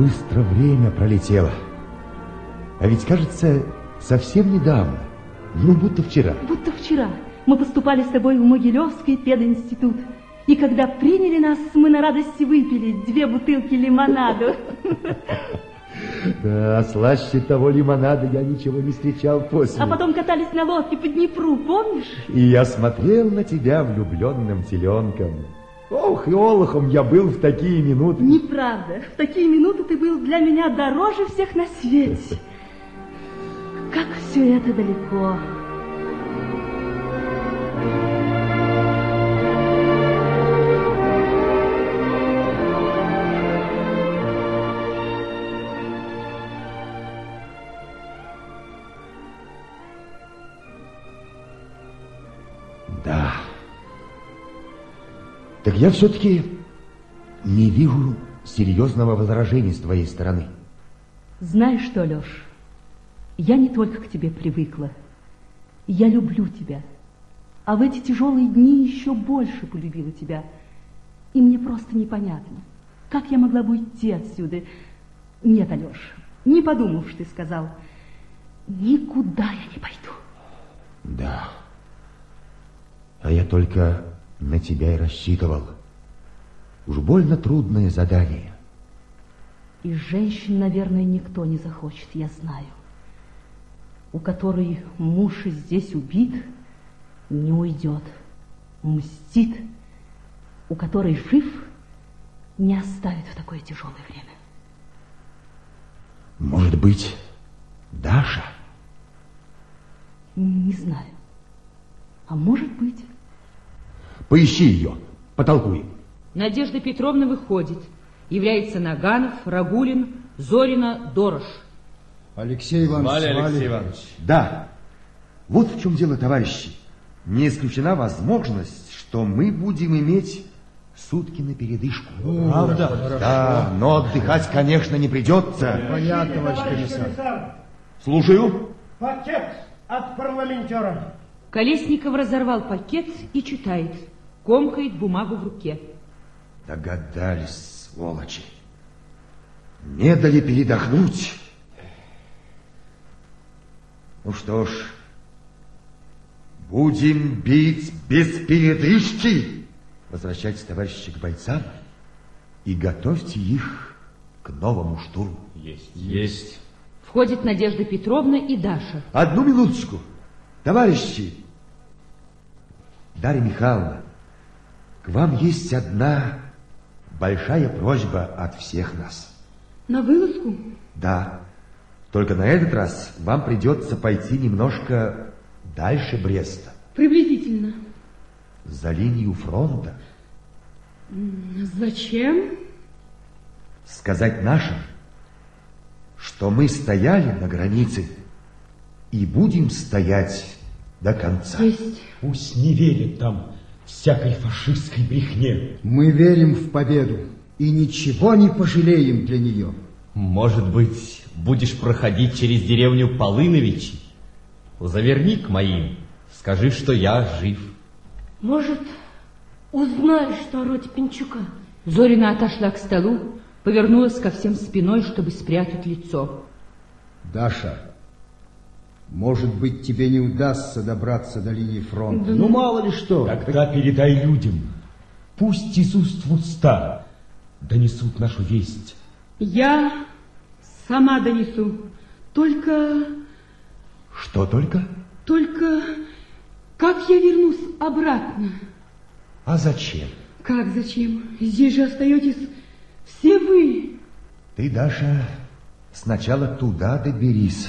быстро время пролетело. А ведь, кажется, совсем недавно, ну, будто вчера. Будто вчера мы поступали с тобой в Могилевский пединститут. И когда приняли нас, мы на радости выпили две бутылки лимонаду. Да, слаще того лимонада я ничего не встречал после. А потом катались на лодке по Днепру, помнишь? И я смотрел на тебя влюбленным теленком. Ох, и олухом я был в такие минуты. Неправда. В такие минуты ты был для меня дороже всех на свете. Как все это далеко. Да. Так я все-таки не вижу серьезного возражения с твоей стороны. Знаешь что, Леш, я не только к тебе привыкла. Я люблю тебя. А в эти тяжелые дни еще больше полюбила тебя. И мне просто непонятно, как я могла бы уйти отсюда. Нет, Алеш, не подумав, ты сказал, никуда я не пойду. Да. А я только на тебя и рассчитывал. Уж больно трудное задание. И женщин, наверное, никто не захочет, я знаю. У которой муж здесь убит, не уйдет. Мстит. У которой жив, не оставит в такое тяжелое время. Может быть, Даша? Не знаю. А может быть... Поищи ее, потолкуем. Надежда Петровна выходит. Является Наганов, Рагулин, Зорина, Дорош. Алексей Иванович, Валя Алексей Иванович. Да. Вот в чем дело, товарищи. Не исключена возможность, что мы будем иметь сутки на передышку. Правда? Да, но отдыхать, конечно, не придется. Понятно, товарищ комиссар. Слушаю. Пакет от парламентера. Колесников разорвал пакет и читает. Комкает бумагу в руке. Догадались, сволочи. Не дали передохнуть. Ну что ж, будем бить без передышки. Возвращайтесь, товарищи, к бойцам и готовьте их к новому штурму. Есть. Есть. Входит Надежда Петровна и Даша. Одну минуточку. Товарищи, Дарья Михайловна, к вам есть одна большая просьба от всех нас. На вылазку? Да, только на этот раз вам придется пойти немножко дальше Бреста, Приблизительно. за линию фронта. Зачем? Сказать нашим, что мы стояли на границе и будем стоять до конца. Есть. Пусть не верят там всякой фашистской брехне. Мы верим в победу и ничего не пожалеем для нее. Может быть, будешь проходить через деревню Полыновичи? Заверни к моим, скажи, что я жив. Может, узнаешь, что о роте Пинчука? Зорина отошла к столу, повернулась ко всем спиной, чтобы спрятать лицо. Даша, может быть, тебе не удастся добраться до линии фронта. ну, мало ли что. Тогда передай людям, пусть из уст в уста донесут нашу весть. Я сама донесу. Только, Что только? только, как я вернусь обратно? А зачем? Как зачем? Здесь же остаетесь все вы. Ты, Даша, сначала туда доберись,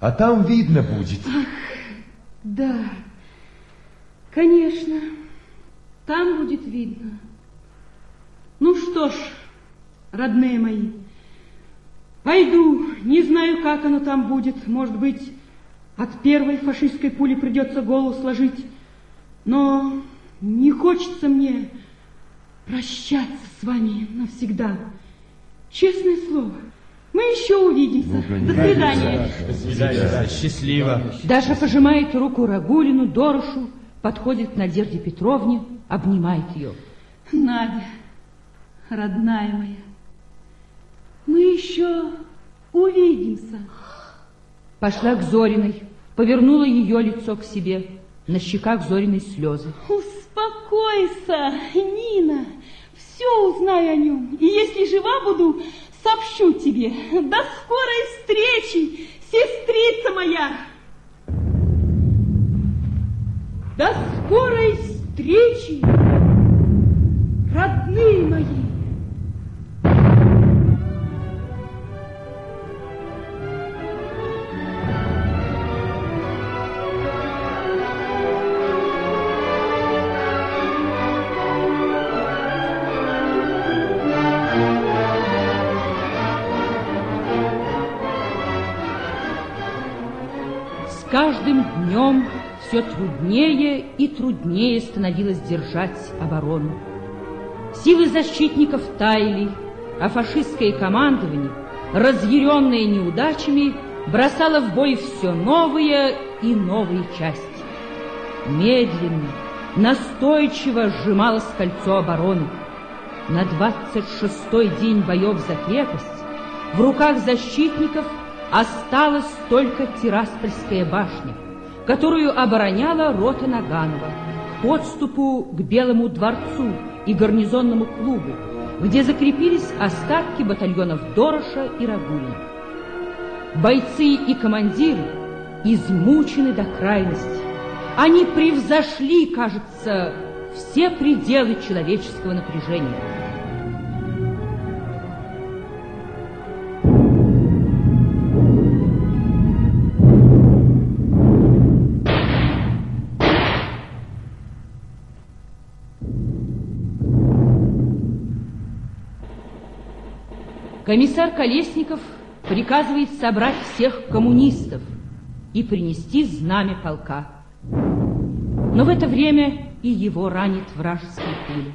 а там видно будет. Да, конечно, там будет видно. Ну что ж, родные мои, пойду, не знаю, как оно там будет. Может быть, от первой фашистской пули придется голову сложить. Но не хочется мне прощаться с вами навсегда. Честное слово, мы еще увидимся. До свидания. До свидания. Счастливо. Даша пожимает руку Рагулину, Дорошу, подходит к Надежде Петровне, обнимает ее. Надя, родная моя. Мы еще увидимся. Пошла к Зориной, повернула ее лицо к себе. На щеках Зориной слезы. Успокойся, Нина. Все узнаю о нем. И если жива буду, сообщу тебе. До скорой встречи, сестрица моя. До скорой встречи, родные мои. Все труднее и труднее становилось держать оборону. Силы защитников таяли, а фашистское командование, разъяренное неудачами, бросало в бой все новые и новые части. Медленно, настойчиво сжималось кольцо обороны. На 26-й день боев за крепость в руках защитников осталась только Тираспольская башня, которую обороняла рота Наганова к подступу к Белому дворцу и гарнизонному клубу, где закрепились остатки батальонов Дороша и Рагулина. Бойцы и командиры измучены до крайности. Они превзошли, кажется, все пределы человеческого напряжения. Комиссар Колесников приказывает собрать всех коммунистов и принести знамя полка. Но в это время и его ранит вражеские пули.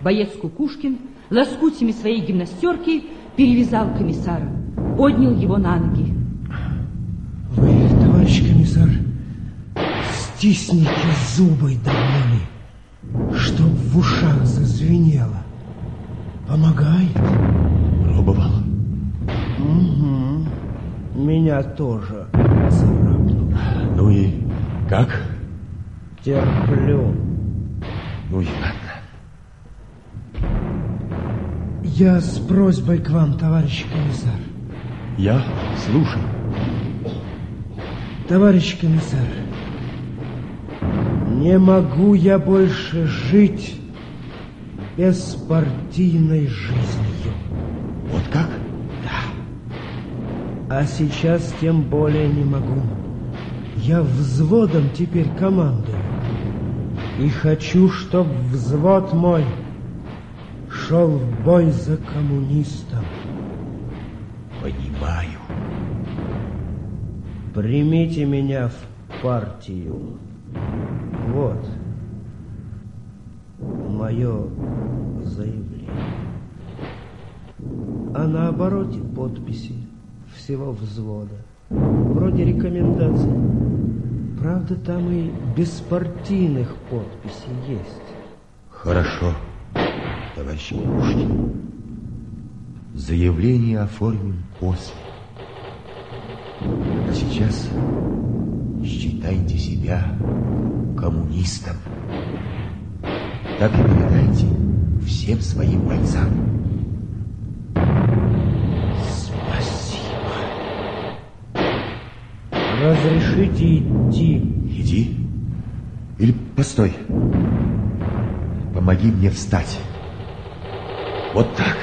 Боец Кукушкин лоскутями своей гимнастерки перевязал комиссара, поднял его на ноги. Вы, товарищ комиссар, стисните зубы боли, чтоб в ушах зазвенело. Помогает? Меня тоже царапнуло. Ну и как? Терплю. Ну и ладно. Я с просьбой к вам, товарищ комиссар. Я слушаю. Товарищ комиссар, не могу я больше жить без партийной жизнью. А сейчас тем более не могу. Я взводом теперь командую. И хочу, чтоб взвод мой шел в бой за коммунистов. Понимаю. Примите меня в партию. Вот мое заявление. А на обороте подписи всего взвода. Вроде рекомендаций. Правда, там и беспартийных подписей есть. Хорошо, товарищ Кукушкин. Заявление оформим после. А сейчас считайте себя коммунистом. Так и передайте всем своим бойцам. Разрешите идти. Иди. Или постой. Помоги мне встать. Вот так.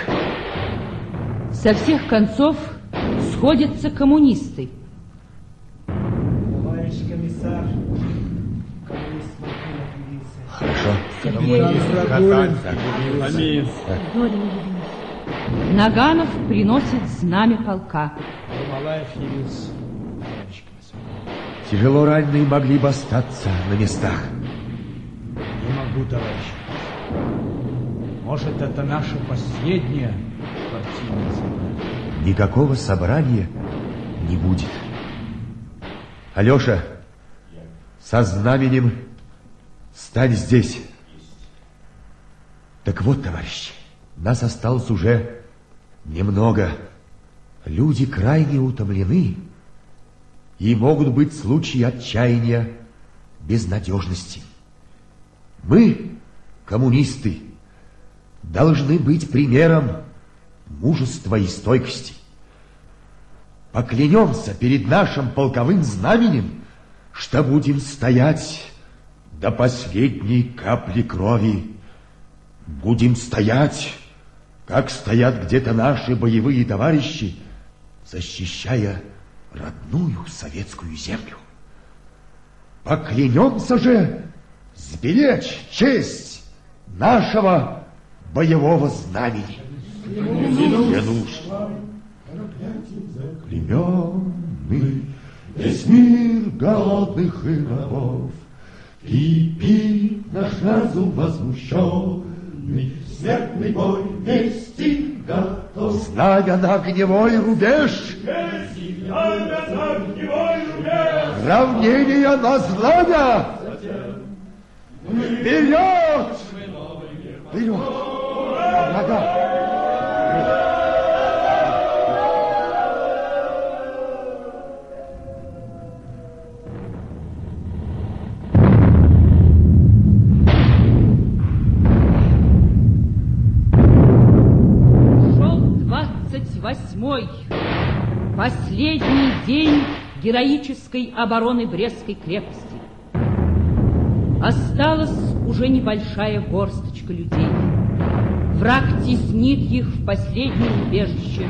Со всех концов сходятся коммунисты. Товарищ комиссар, коммунист. Хорошо. Наганов приносит знамя полка. Ермолаев явился. Тяжело раненые могли бы остаться на местах. Не могу, товарищ. Может, это наше последнее партийное собрание. Никакого собрания не будет. Алеша, со знаменем стань здесь. Так вот, товарищи, Нас осталось уже немного. Люди крайне утомлены, и могут быть случаи отчаяния, безнадежности. Мы, коммунисты, должны быть примером мужества и стойкости. Поклянемся перед нашим полковым знаменем, что будем стоять до последней капли крови. Будем стоять, как стоят где-то наши боевые товарищи, защищая родную советскую землю. Поклянемся же сберечь честь нашего боевого знамени. Клянусь. Заклеменный весь мир голодных игроков, Кипит наш разум возмущенный, Смертный бой вести готов. Знамя на огневой рубеж, Равнение на знамя! Вперед! Вперед! Нога! Последний день героической обороны Брестской крепости. Осталась уже небольшая горсточка людей. Враг теснит их в последнее убежище,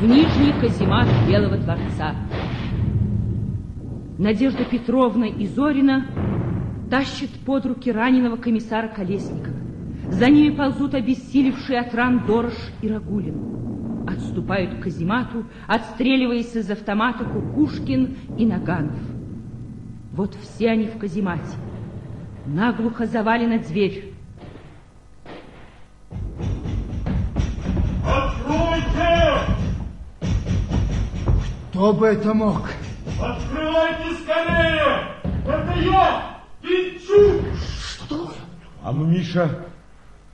в нижний каземат Белого дворца. Надежда Петровна и Зорина тащат под руки раненого комиссара Колесникова. За ними ползут обессилевшие от ран Дорош и Рагулин отступают к каземату, отстреливаясь из автомата Кукушкин и Наганов. Вот все они в каземате. Наглухо завалена дверь. Откройте! Кто бы это мог? Открывайте скорее! Это я, Пинчук! Что? А ну, Миша,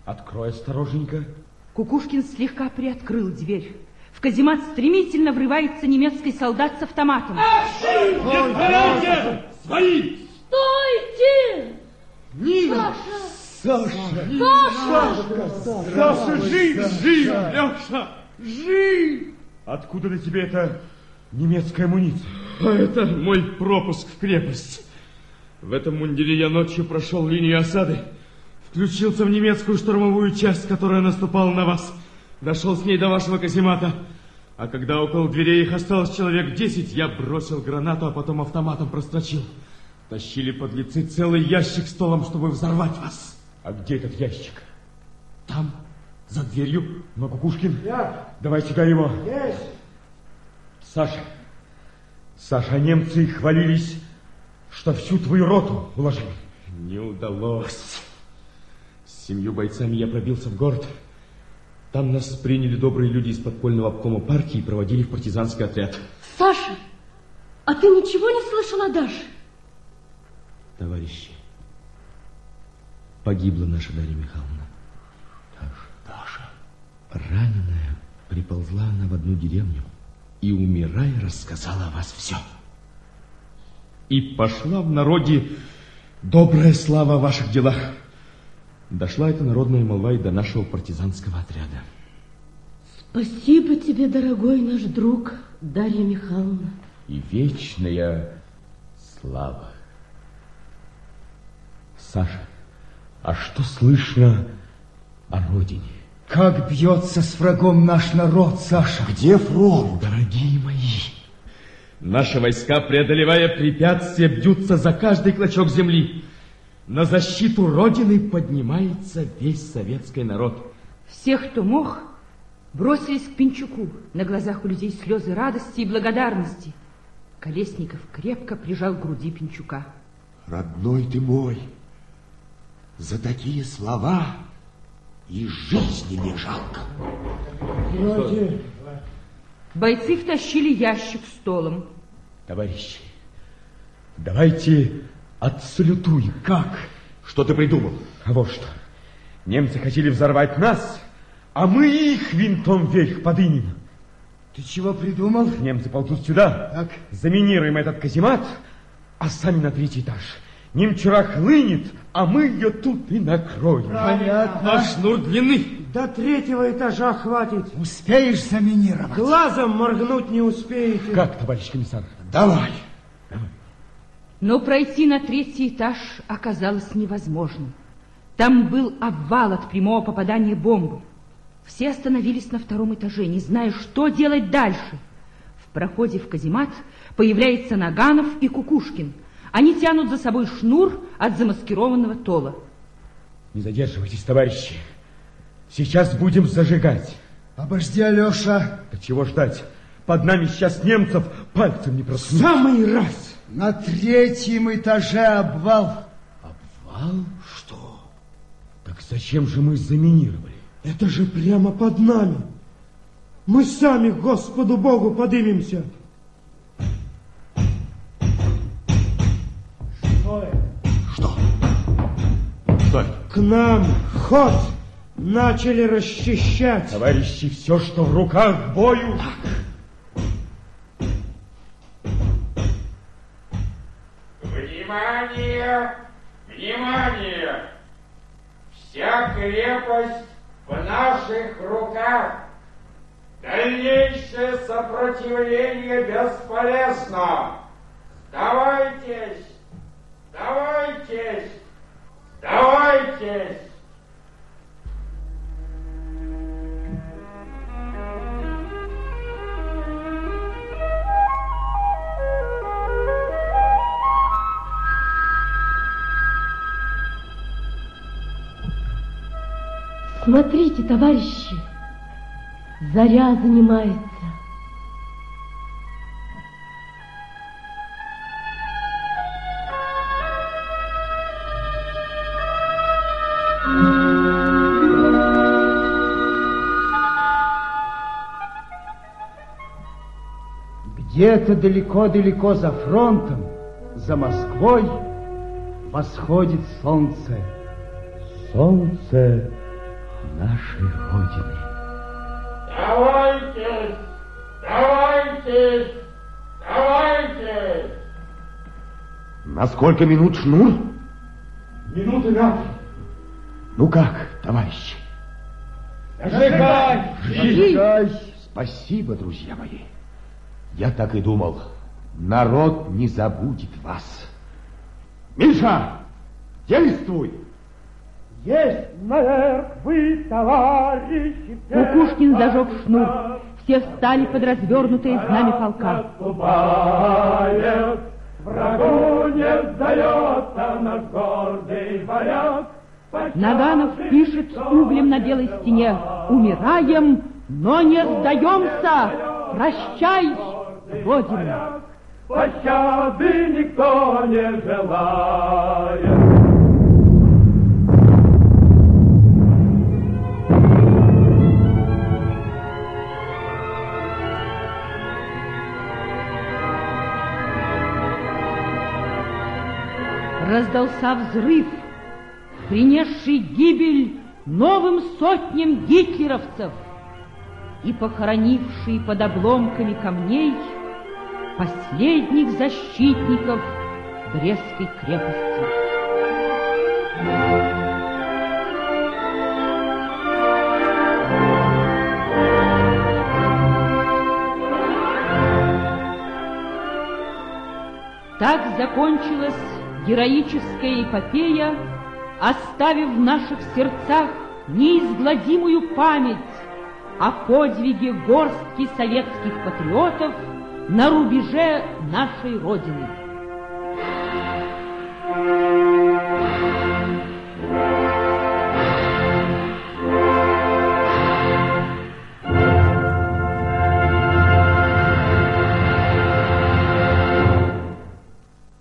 открой осторожненько. Кукушкин слегка приоткрыл дверь. В каземат стремительно врывается немецкий солдат с автоматом. Отворите! Свои! Стойте! Нина! Саша! Саша! Саша! Саша, жив, жив, Леша! Жив! Откуда на тебе эта немецкая амуниция? А это мой пропуск в крепость. В этом мундире я ночью прошел линию осады Включился в немецкую штурмовую часть, которая наступала на вас. Дошел с ней до вашего каземата. А когда около дверей их осталось человек десять, я бросил гранату, а потом автоматом прострочил. Тащили под лицы целый ящик столом, чтобы взорвать вас. А где этот ящик? Там, за дверью. Но Кукушкин, Я. давай сюда его. Есть. Саша, Саша, немцы хвалились, что всю твою роту уложили. Не удалось семью бойцами я пробился в город. Там нас приняли добрые люди из подпольного обкома партии и проводили в партизанский отряд. Саша, а ты ничего не слышал о Даше? Товарищи, погибла наша Дарья Михайловна. Даша, Даша. Раненая приползла она в одну деревню и, умирая, рассказала о вас все. И пошла в народе добрая слава о ваших делах. Дошла эта народная молва и до нашего партизанского отряда. Спасибо тебе, дорогой наш друг Дарья Михайловна. И вечная слава. Саша, а что слышно о родине? Как бьется с врагом наш народ, Саша? Где фронт? Дорогие мои, наши войска, преодолевая препятствия, бьются за каждый клочок земли. На защиту Родины поднимается весь советский народ. Всех, кто мог, бросились к Пинчуку. На глазах у людей слезы радости и благодарности. Колесников крепко прижал к груди Пинчука. Родной ты мой, за такие слова и жизни не жалко. Вроде... Бойцы втащили ящик столом. Товарищи, давайте Отсалютуй. Как? Что ты придумал? А вот что. Немцы хотели взорвать нас, а мы их винтом вверх подымем. Ты чего придумал? Немцы ползут сюда. Так. Заминируем этот каземат, а сами на третий этаж. Немчура хлынет, а мы ее тут и накроем. Понятно. А шнур длины. До третьего этажа хватит. Успеешь заминировать? Глазом моргнуть не успеете. Как, товарищ комиссар? Давай. Но пройти на третий этаж оказалось невозможным. Там был обвал от прямого попадания бомбы. Все остановились на втором этаже, не зная, что делать дальше. В проходе в каземат появляется Наганов и Кукушкин. Они тянут за собой шнур от замаскированного тола. Не задерживайтесь, товарищи. Сейчас будем зажигать. Обожди, Алеша. Да чего ждать? Под нами сейчас немцев пальцем не проснуть. Самый раз. На третьем этаже обвал. Обвал? Что? Так зачем же мы заминировали? Это же прямо под нами. Мы сами к Господу Богу подымемся. Что это? Что? Что это? К нам ход начали расчищать. Товарищи, все, что в руках, бою. Внимание! Внимание! Вся крепость в наших руках. Дальнейшее сопротивление бесполезно. Сдавайтесь! Сдавайтесь! Сдавайтесь! Смотрите, товарищи, заря занимается. Где-то далеко-далеко за фронтом, за Москвой, восходит солнце. Солнце нашей Родины. Давайтесь! Давайтесь! Давайтесь! На сколько минут шнур? Минуты на три. Ну как, товарищи? Зажигай! Зажигай! Спасибо, друзья мои. Я так и думал. Народ не забудет вас. Миша, действуй! Есть наверх вы, товарищи. Кукушкин зажег шнур. Все встали под развернутое знамя полка. Наступает, врагу не сдается наш гордый варяг. Наганов пишет углем на белой стене. Умираем, но не сдаемся. Прощай, Родина. Пощады никто не желает. Раздался взрыв, принесший гибель новым сотням гитлеровцев и похоронивший под обломками камней последних защитников Брестской крепости. Так закончилась героическая эпопея, оставив в наших сердцах неизгладимую память о подвиге горстки советских патриотов на рубеже нашей Родины.